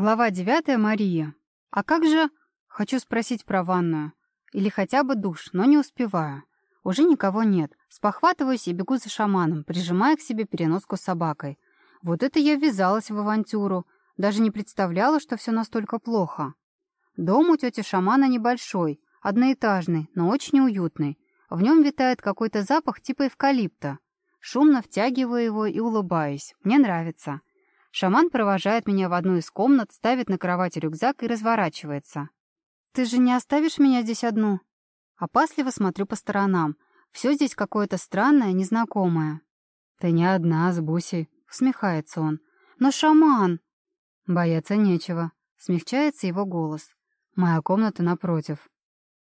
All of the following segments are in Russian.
Глава девятая. Мария. А как же... Хочу спросить про ванную. Или хотя бы душ, но не успеваю. Уже никого нет. Спохватываюсь и бегу за шаманом, прижимая к себе переноску с собакой. Вот это я ввязалась в авантюру. Даже не представляла, что все настолько плохо. Дом у тети шамана небольшой, одноэтажный, но очень уютный. В нем витает какой-то запах типа эвкалипта. Шумно втягиваю его и улыбаюсь. Мне нравится. Шаман провожает меня в одну из комнат, ставит на кровать рюкзак и разворачивается. «Ты же не оставишь меня здесь одну?» Опасливо смотрю по сторонам. Все здесь какое-то странное, незнакомое. «Ты не одна, с Бусей», — усмехается он. «Но шаман!» «Бояться нечего», — смягчается его голос. «Моя комната напротив.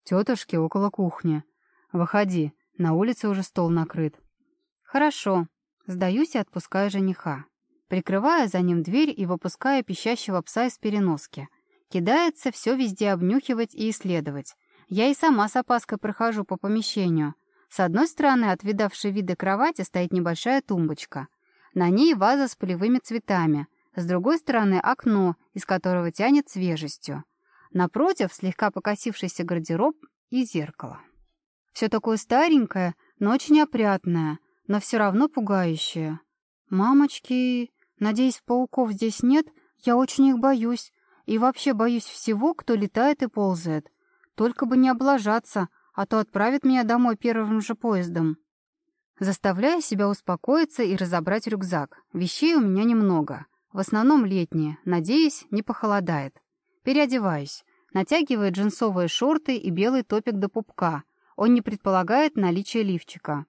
Тетушки около кухни. Выходи, на улице уже стол накрыт». «Хорошо». Сдаюсь и отпускаю жениха. Прикрываю за ним дверь и выпускаю пищащего пса из переноски. Кидается все везде обнюхивать и исследовать. Я и сама с опаской прохожу по помещению. С одной стороны от видавшей виды кровати стоит небольшая тумбочка. На ней ваза с полевыми цветами. С другой стороны окно, из которого тянет свежестью. Напротив слегка покосившийся гардероб и зеркало. Все такое старенькое, но очень опрятное, но все равно пугающее. Мамочки, надеюсь, пауков здесь нет, я очень их боюсь. И вообще боюсь всего, кто летает и ползает. Только бы не облажаться, а то отправит меня домой первым же поездом. Заставляю себя успокоиться и разобрать рюкзак. Вещей у меня немного. В основном летние. Надеюсь, не похолодает. Переодеваюсь. Натягиваю джинсовые шорты и белый топик до пупка. Он не предполагает наличие лифчика.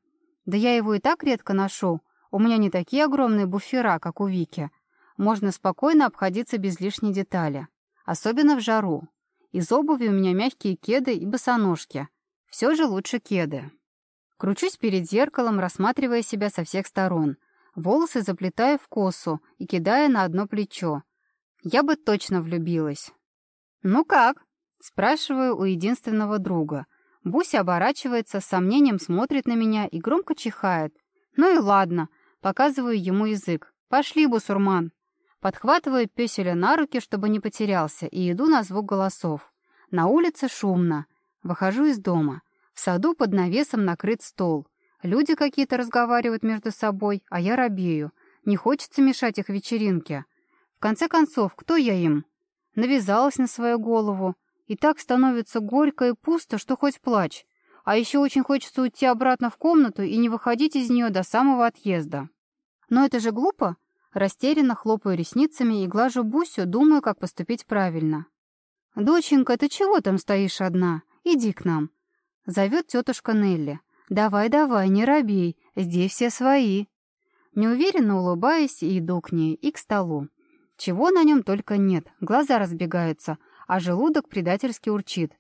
Да я его и так редко ношу. У меня не такие огромные буфера, как у Вики. Можно спокойно обходиться без лишней детали. Особенно в жару. Из обуви у меня мягкие кеды и босоножки. Все же лучше кеды. Кручусь перед зеркалом, рассматривая себя со всех сторон. Волосы заплетаю в косу и кидая на одно плечо. Я бы точно влюбилась. «Ну как?» — спрашиваю у единственного друга. Буся оборачивается, с сомнением смотрит на меня и громко чихает. «Ну и ладно», — показываю ему язык. «Пошли, бусурман». Подхватываю песеля на руки, чтобы не потерялся, и иду на звук голосов. На улице шумно. Выхожу из дома. В саду под навесом накрыт стол. Люди какие-то разговаривают между собой, а я робею. Не хочется мешать их вечеринке. В конце концов, кто я им? Навязалась на свою голову. И так становится горько и пусто, что хоть плачь. А еще очень хочется уйти обратно в комнату и не выходить из нее до самого отъезда. Но это же глупо. Растерянно хлопаю ресницами и глажу Бусю, думаю, как поступить правильно. «Доченька, ты чего там стоишь одна? Иди к нам!» Зовет тетушка Нелли. «Давай, давай, не робей, здесь все свои!» Неуверенно улыбаюсь и иду к ней, и к столу. Чего на нем только нет, глаза разбегаются, а желудок предательски урчит.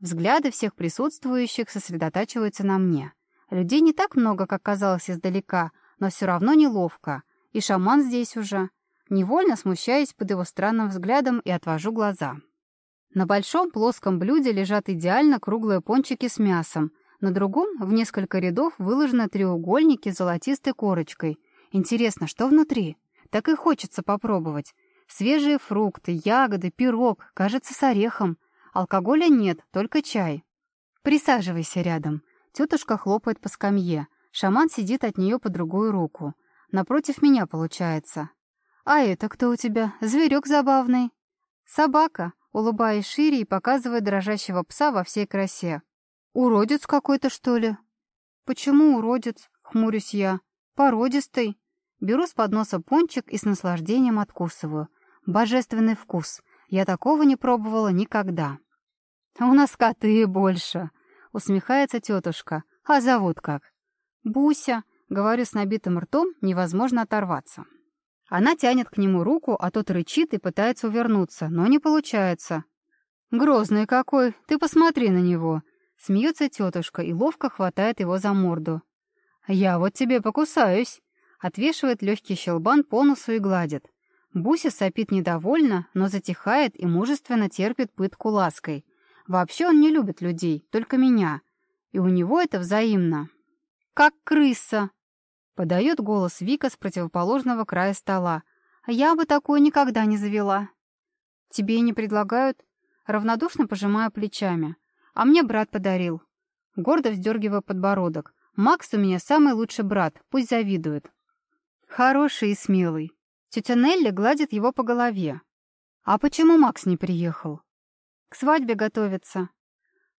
Взгляды всех присутствующих сосредотачиваются на мне. Людей не так много, как казалось издалека, но все равно неловко. И шаман здесь уже. Невольно смущаюсь под его странным взглядом и отвожу глаза. На большом плоском блюде лежат идеально круглые пончики с мясом. На другом, в несколько рядов, выложены треугольники с золотистой корочкой. Интересно, что внутри? Так и хочется попробовать. Свежие фрукты, ягоды, пирог, кажется, с орехом. Алкоголя нет, только чай. Присаживайся рядом. Тетушка хлопает по скамье. Шаман сидит от нее по другую руку. Напротив меня получается. «А это кто у тебя? Зверек забавный?» «Собака», улыбаясь шире и показывая дрожащего пса во всей красе. «Уродец какой-то, что ли?» «Почему уродец?» — хмурюсь я. «Породистый». Беру с подноса пончик и с наслаждением откусываю. Божественный вкус. Я такого не пробовала никогда. «У нас коты больше», — усмехается тетушка. «А зовут как?» «Буся», Говорю с набитым ртом, невозможно оторваться. Она тянет к нему руку, а тот рычит и пытается увернуться, но не получается. «Грозный какой! Ты посмотри на него!» Смеется тетушка и ловко хватает его за морду. «Я вот тебе покусаюсь!» Отвешивает легкий щелбан по носу и гладит. Буся сопит недовольно, но затихает и мужественно терпит пытку лаской. Вообще он не любит людей, только меня. И у него это взаимно. «Как крыса!» Подает голос Вика с противоположного края стола. «Я бы такое никогда не завела». Тебе не предлагают? Равнодушно пожимаю плечами. А мне брат подарил. Гордо вздергиваю подбородок. Макс у меня самый лучший брат, пусть завидует. Хороший и смелый. Тетя Нелли гладит его по голове. А почему Макс не приехал? К свадьбе готовится.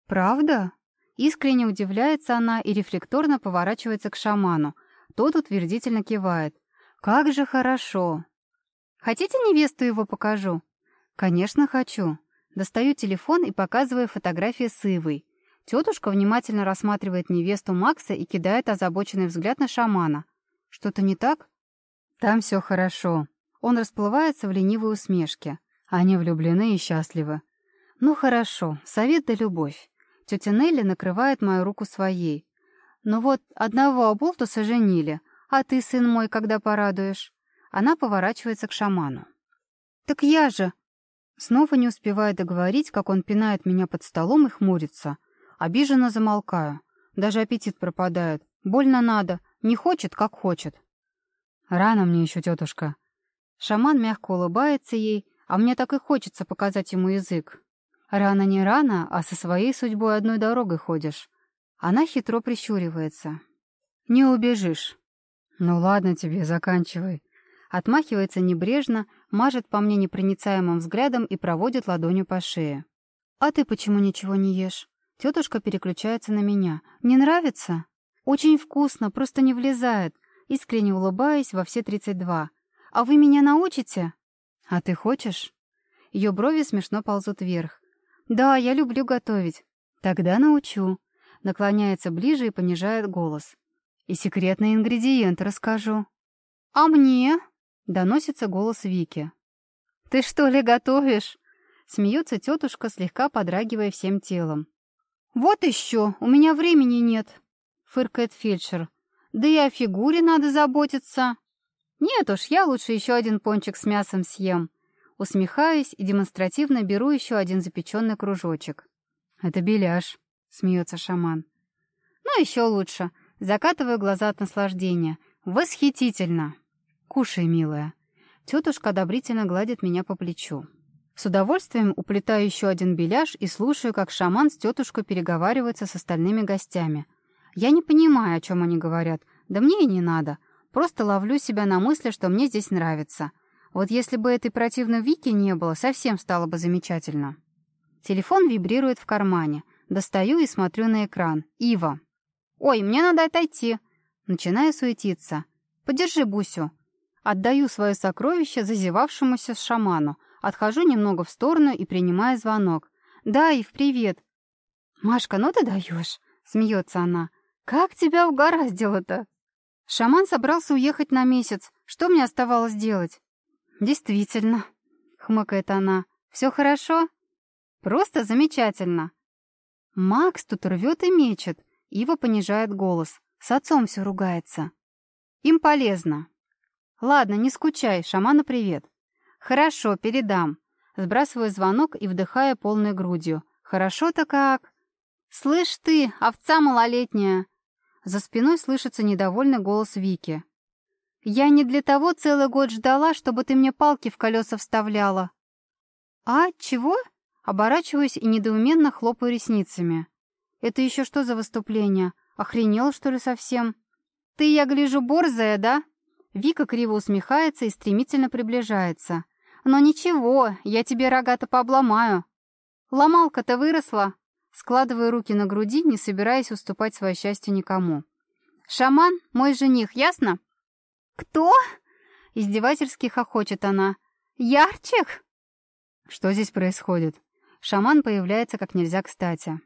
Правда? Искренне удивляется она и рефлекторно поворачивается к шаману. Тот утвердительно кивает. Как же хорошо. Хотите невесту его покажу? Конечно, хочу. Достаю телефон и показываю фотографии с Ивой. Тетушка внимательно рассматривает невесту Макса и кидает озабоченный взгляд на шамана. Что-то не так? Там все хорошо. Он расплывается в ленивой усмешке. Они влюблены и счастливы. Ну хорошо, совет да любовь. Тетя Нелли накрывает мою руку своей. Ну вот, одного оболтуса женили, а ты, сын мой, когда порадуешь? Она поворачивается к шаману. Так я же... Снова не успеваю договорить, как он пинает меня под столом и хмурится. Обиженно замолкаю. Даже аппетит пропадает. Больно надо. Не хочет, как хочет. Рано мне еще, тетушка. Шаман мягко улыбается ей, а мне так и хочется показать ему язык. Рано не рано, а со своей судьбой одной дорогой ходишь. Она хитро прищуривается. Не убежишь. Ну ладно тебе, заканчивай. Отмахивается небрежно, мажет по мне непроницаемым взглядом и проводит ладонью по шее. «А ты почему ничего не ешь?» Тетушка переключается на меня. «Не нравится?» «Очень вкусно, просто не влезает искренне улыбаясь во все тридцать два. «А вы меня научите?» «А ты хочешь?» Ее брови смешно ползут вверх. «Да, я люблю готовить». «Тогда научу». Наклоняется ближе и понижает голос. «И секретный ингредиент расскажу». «А мне?» — доносится голос Вики. «Ты что ли готовишь?» Смеется тетушка, слегка подрагивая всем телом. «Вот еще, у меня времени нет», — фыркает фельдшер. Да и о фигуре надо заботиться. Нет уж, я лучше еще один пончик с мясом съем. Усмехаюсь и демонстративно беру еще один запеченный кружочек. Это беляш, смеется шаман. Ну, еще лучше. Закатываю глаза от наслаждения. Восхитительно. Кушай, милая. Тетушка одобрительно гладит меня по плечу. С удовольствием уплетаю еще один беляш и слушаю, как шаман с тетушкой переговариваются с остальными гостями — я не понимаю, о чем они говорят. Да мне и не надо. Просто ловлю себя на мысли, что мне здесь нравится. Вот если бы этой противной Вики не было, совсем стало бы замечательно. Телефон вибрирует в кармане. Достаю и смотрю на экран. Ива. «Ой, мне надо отойти». Начинаю суетиться. «Подержи Бусю». Отдаю свое сокровище зазевавшемуся шаману. Отхожу немного в сторону и принимаю звонок. «Да, Ив, привет». «Машка, ну ты даешь», — смеется она. «Как тебя угораздило-то?» Шаман собрался уехать на месяц. Что мне оставалось делать? «Действительно», — хмыкает она. «Все хорошо?» «Просто замечательно». Макс тут рвет и мечет. Ива понижает голос. С отцом все ругается. Им полезно. Ладно, не скучай, шаману привет. Хорошо, передам. Сбрасываю звонок и вдыхаю полной грудью. Хорошо-то как? Слышь ты, овца малолетняя, за спиной слышится недовольный голос Вики. «Я не для того целый год ждала, чтобы ты мне палки в колеса вставляла». «А, чего?» Оборачиваюсь и недоуменно хлопаю ресницами. «Это еще что за выступление? Охренел, что ли, совсем?» «Ты, я гляжу, борзая, да?» Вика криво усмехается и стремительно приближается. «Но ничего, я тебе рога-то пообломаю». «Ломалка-то выросла?» Складываю руки на груди, не собираясь уступать свое счастье никому. «Шаман — мой жених, ясно?» «Кто?» — издевательски хохочет она. «Ярчик?» «Что здесь происходит?» Шаман появляется как нельзя кстати.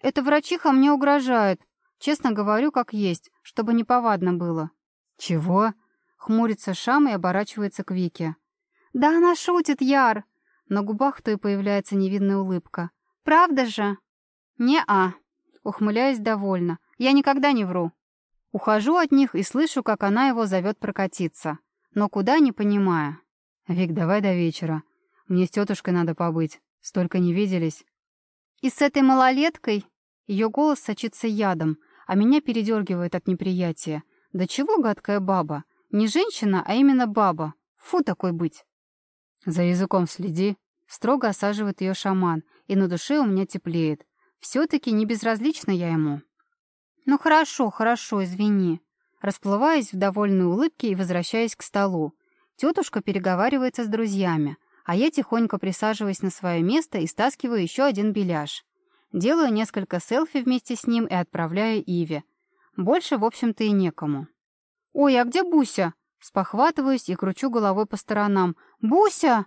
«Это врачиха мне угрожает. Честно говорю, как есть, чтобы неповадно было». «Чего?» — хмурится Шам и оборачивается к Вике. «Да она шутит, Яр!» На губах то и появляется невинная улыбка. «Правда же?» «Не-а», — ухмыляюсь довольно. «Я никогда не вру». Ухожу от них и слышу, как она его зовет прокатиться. Но куда, не понимая. «Вик, давай до вечера. Мне с тетушкой надо побыть. Столько не виделись». «И с этой малолеткой?» Ее голос сочится ядом, а меня передергивает от неприятия. «Да чего гадкая баба? Не женщина, а именно баба. Фу такой быть!» «За языком следи», — Строго осаживает ее шаман, и на душе у меня теплеет. Все-таки не безразлична я ему. «Ну хорошо, хорошо, извини». Расплываясь в довольной улыбке и возвращаясь к столу. Тетушка переговаривается с друзьями, а я тихонько присаживаюсь на свое место и стаскиваю еще один беляш. Делаю несколько селфи вместе с ним и отправляю Иве. Больше, в общем-то, и некому. «Ой, а где Буся?» Спохватываюсь и кручу головой по сторонам. «Буся!»